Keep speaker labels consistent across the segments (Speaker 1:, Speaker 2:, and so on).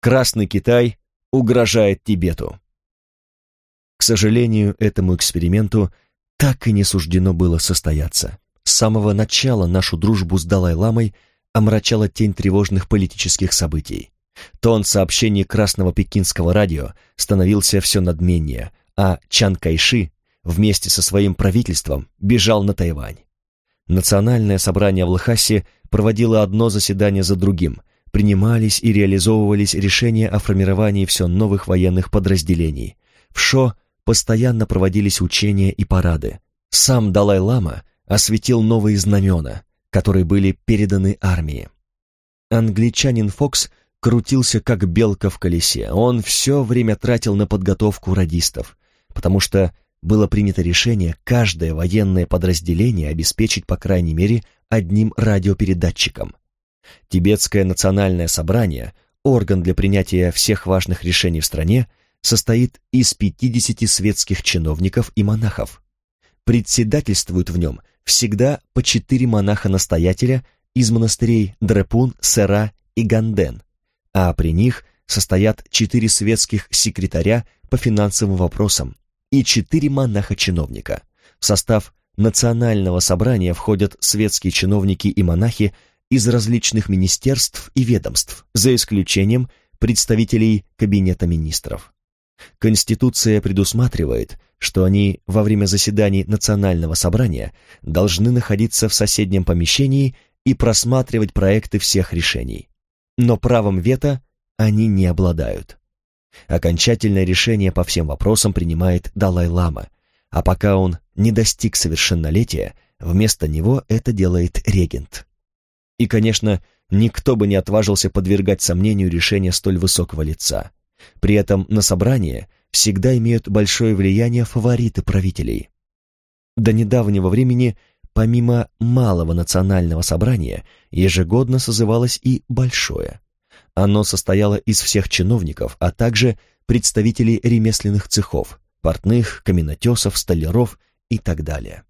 Speaker 1: Красный Китай угрожает Тибету. К сожалению, этому эксперименту так и не суждено было состояться. С самого начала нашу дружбу с Далай-ламой омрачала тень тревожных политических событий. Тон сообщений Красного Пекинского радио становился все надменнее, а Чан Кайши вместе со своим правительством бежал на Тайвань. Национальное собрание в Лхасе проводило одно заседание за другим, принимались и реализовывались решения о формировании все новых военных подразделений. В Шо постоянно проводились учения и парады. Сам Далай-лама осветил новые знамена, которые были переданы армии. Англичанин Фокс крутился как белка в колесе. Он все время тратил на подготовку радистов, потому что было принято решение каждое военное подразделение обеспечить по крайней мере одним радиопередатчиком. Тибетское национальное собрание, орган для принятия всех важных решений в стране, состоит из 50 светских чиновников и монахов. Председательствуют в нем всегда по четыре монаха-настоятеля из монастырей Дрепун, Сера и Ганден, а при них состоят четыре светских секретаря по финансовым вопросам и четыре монаха-чиновника. В состав национального собрания входят светские чиновники и монахи из различных министерств и ведомств, за исключением представителей Кабинета министров. Конституция предусматривает, что они во время заседаний Национального собрания должны находиться в соседнем помещении и просматривать проекты всех решений. Но правом вето они не обладают. Окончательное решение по всем вопросам принимает Далай-лама, а пока он не достиг совершеннолетия, вместо него это делает регент. И, конечно, никто бы не отважился подвергать сомнению решение столь высокого лица. При этом на собрание всегда имеют большое влияние фавориты правителей. До недавнего времени, помимо малого национального собрания, ежегодно созывалось и большое. Оно состояло из всех чиновников, а также представителей ремесленных цехов, портных, каменотесов, столяров и так далее.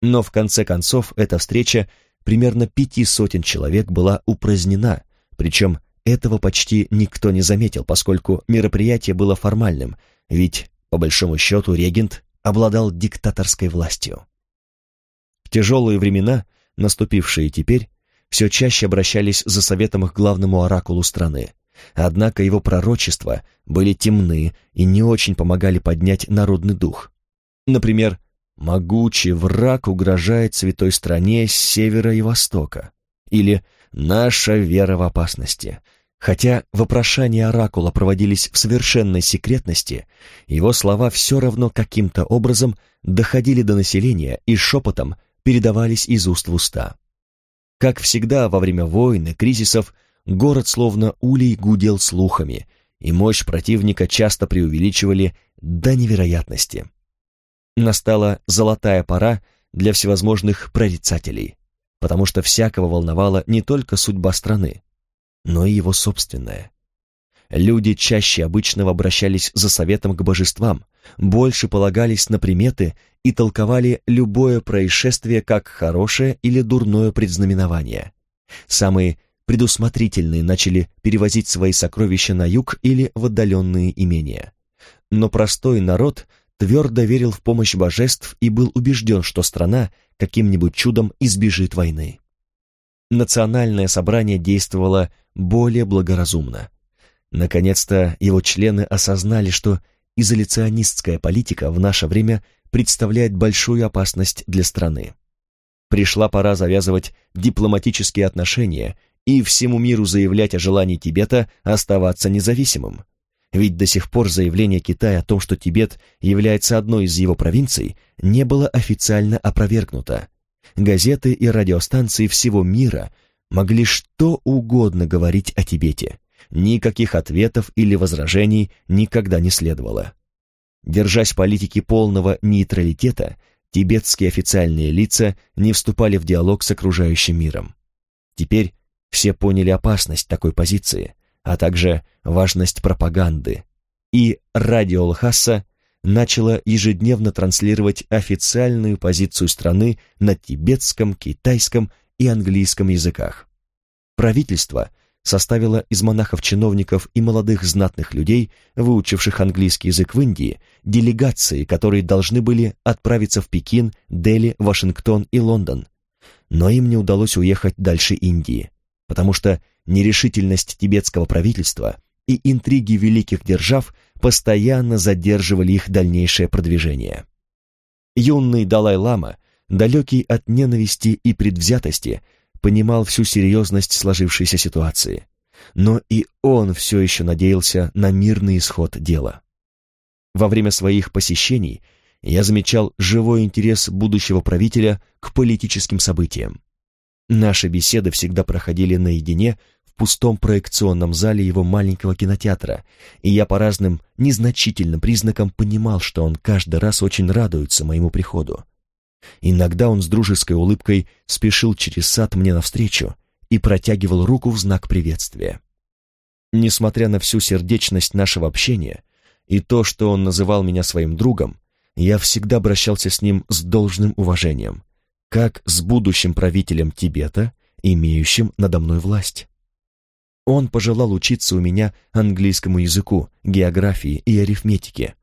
Speaker 1: Но в конце концов эта встреча примерно пяти сотен человек была упразднена, причем этого почти никто не заметил, поскольку мероприятие было формальным, ведь, по большому счету, регент обладал диктаторской властью. В тяжелые времена, наступившие теперь, все чаще обращались за советом к главному оракулу страны. Однако его пророчества были темны и не очень помогали поднять народный дух. Например, «Могучий враг угрожает святой стране с севера и востока» или «Наша вера в опасности», Хотя вопрошания оракула проводились в совершенной секретности, его слова все равно каким-то образом доходили до населения и шепотом передавались из уст в уста. Как всегда во время войн и кризисов, город словно улей гудел слухами, и мощь противника часто преувеличивали до невероятности. Настала золотая пора для всевозможных прорицателей, потому что всякого волновала не только судьба страны, но и его собственное. Люди чаще обычного обращались за советом к божествам, больше полагались на приметы и толковали любое происшествие как хорошее или дурное предзнаменование. Самые предусмотрительные начали перевозить свои сокровища на юг или в отдаленные имения. Но простой народ твердо верил в помощь божеств и был убежден, что страна каким-нибудь чудом избежит войны. Национальное собрание действовало более благоразумно. Наконец-то его члены осознали, что изоляционистская политика в наше время представляет большую опасность для страны. Пришла пора завязывать дипломатические отношения и всему миру заявлять о желании Тибета оставаться независимым. Ведь до сих пор заявление Китая о том, что Тибет является одной из его провинций, не было официально опровергнуто. Газеты и радиостанции всего мира могли что угодно говорить о Тибете. Никаких ответов или возражений никогда не следовало. Держась политики полного нейтралитета, тибетские официальные лица не вступали в диалог с окружающим миром. Теперь все поняли опасность такой позиции, а также важность пропаганды, и радио Лхаса начало ежедневно транслировать официальную позицию страны на тибетском, китайском и английском языках. Правительство составила из монахов-чиновников и молодых знатных людей, выучивших английский язык в Индии, делегации, которые должны были отправиться в Пекин, Дели, Вашингтон и Лондон. Но им не удалось уехать дальше Индии, потому что нерешительность тибетского правительства и интриги великих держав постоянно задерживали их дальнейшее продвижение. Юный Далай-лама, далекий от ненависти и предвзятости, понимал всю серьезность сложившейся ситуации, но и он все еще надеялся на мирный исход дела. Во время своих посещений я замечал живой интерес будущего правителя к политическим событиям. Наши беседы всегда проходили наедине в пустом проекционном зале его маленького кинотеатра, и я по разным незначительным признакам понимал, что он каждый раз очень радуется моему приходу. Иногда он с дружеской улыбкой спешил через сад мне навстречу и протягивал руку в знак приветствия. Несмотря на всю сердечность нашего общения и то, что он называл меня своим другом, я всегда обращался с ним с должным уважением, как с будущим правителем Тибета, имеющим надо мной власть. Он пожелал учиться у меня английскому языку, географии и арифметике.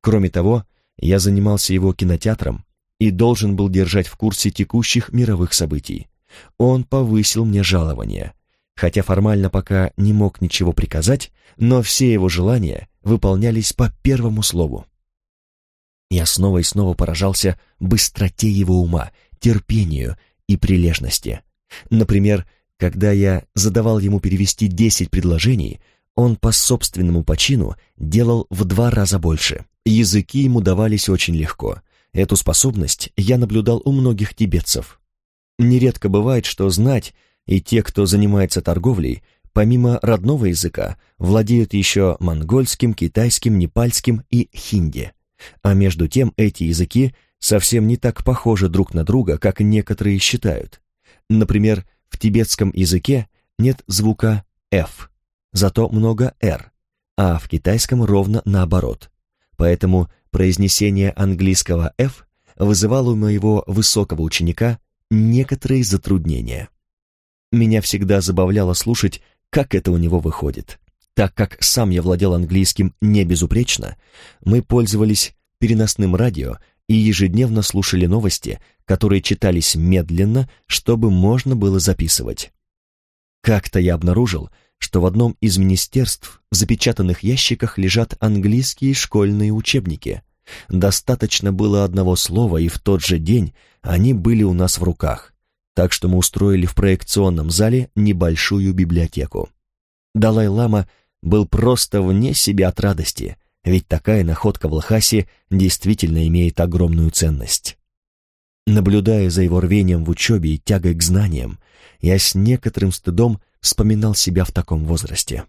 Speaker 1: Кроме того, я занимался его кинотеатром и должен был держать в курсе текущих мировых событий. Он повысил мне жалование, хотя формально пока не мог ничего приказать, но все его желания выполнялись по первому слову. Я снова и снова поражался быстроте его ума, терпению и прилежности. Например, когда я задавал ему перевести десять предложений, он по собственному почину делал в два раза больше. Языки ему давались очень легко, Эту способность я наблюдал у многих тибетцев. Нередко бывает, что знать и те, кто занимается торговлей, помимо родного языка, владеют еще монгольским, китайским, непальским и хинди. А между тем эти языки совсем не так похожи друг на друга, как некоторые считают. Например, в тибетском языке нет звука «f», зато много «r», а в китайском ровно наоборот. Поэтому Произнесение английского «F» вызывало у моего высокого ученика некоторые затруднения. Меня всегда забавляло слушать, как это у него выходит. Так как сам я владел английским не безупречно, мы пользовались переносным радио и ежедневно слушали новости, которые читались медленно, чтобы можно было записывать. Как-то я обнаружил, что в одном из министерств в запечатанных ящиках лежат английские школьные учебники. Достаточно было одного слова, и в тот же день они были у нас в руках, так что мы устроили в проекционном зале небольшую библиотеку. Далай-лама был просто вне себя от радости, ведь такая находка в Лхасе действительно имеет огромную ценность. Наблюдая за его рвением в учебе и тягой к знаниям, я с некоторым стыдом вспоминал себя в таком возрасте.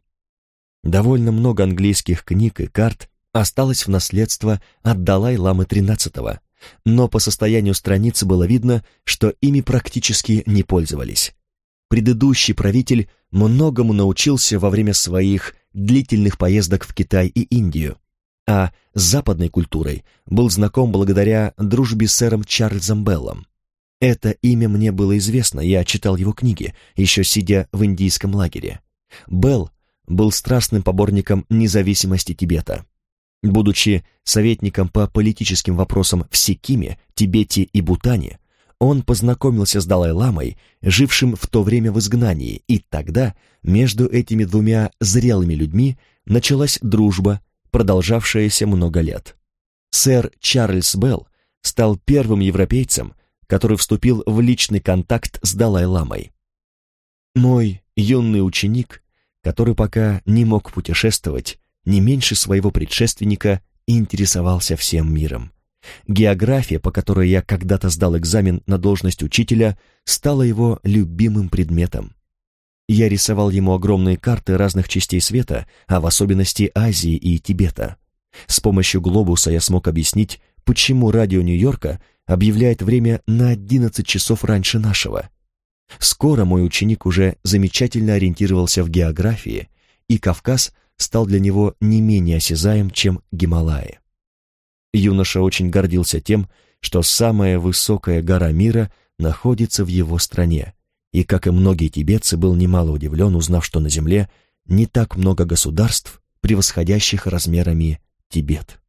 Speaker 1: Довольно много английских книг и карт осталось в наследство от Далай-ламы XIII, но по состоянию страницы было видно, что ими практически не пользовались. Предыдущий правитель многому научился во время своих длительных поездок в Китай и Индию, а с западной культурой был знаком благодаря дружбе с сэром Чарльзом Беллом. Это имя мне было известно, я читал его книги, еще сидя в индийском лагере. Белл был страстным поборником независимости Тибета. Будучи советником по политическим вопросам в Сикиме, Тибете и Бутане, он познакомился с Далай-ламой, жившим в то время в изгнании, и тогда между этими двумя зрелыми людьми началась дружба, продолжавшаяся много лет. Сэр Чарльз Белл стал первым европейцем, который вступил в личный контакт с Далай-ламой. Мой юный ученик, который пока не мог путешествовать, не меньше своего предшественника интересовался всем миром. География, по которой я когда-то сдал экзамен на должность учителя, стала его любимым предметом. Я рисовал ему огромные карты разных частей света, а в особенности Азии и Тибета. С помощью глобуса я смог объяснить, почему радио Нью-Йорка объявляет время на 11 часов раньше нашего. Скоро мой ученик уже замечательно ориентировался в географии, и Кавказ стал для него не менее осязаем, чем Гималаи. Юноша очень гордился тем, что самая высокая гора мира находится в его стране, и, как и многие тибетцы, был немало удивлен, узнав, что на Земле не так много государств, превосходящих размерами Тибет.